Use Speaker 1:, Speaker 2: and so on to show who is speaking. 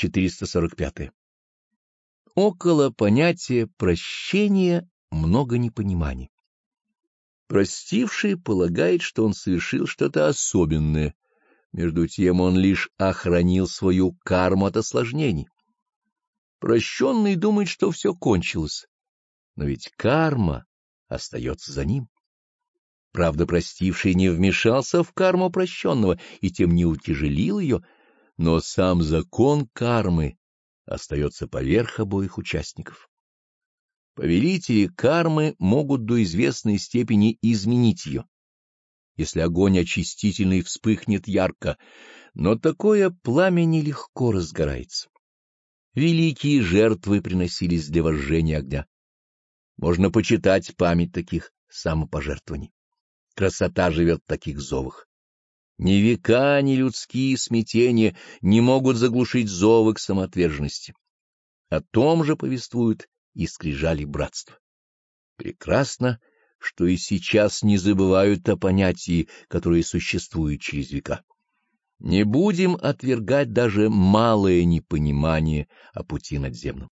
Speaker 1: 445. Около понятия прощения много непониманий. Простивший полагает, что он совершил что-то особенное, между тем он лишь охранил свою карму от осложнений. Прощенный думает, что все кончилось, но ведь карма остается за ним. Правда, простивший не вмешался в карму прощенного и тем не утяжелил ее, но сам закон кармы остается поверх обоих участников. Повелители кармы могут до известной степени изменить ее, если огонь очистительный вспыхнет ярко, но такое пламя нелегко разгорается. Великие жертвы приносились для вожжения огня. Можно почитать память таких самопожертвований. Красота живет в таких зовах. Ни века, ни людские смятения не могут заглушить зовы к самоотверженности. О том же повествуют и скрижали братства. Прекрасно, что и сейчас не забывают о понятии, которое существует через века. Не будем отвергать даже малое непонимание о пути надземном.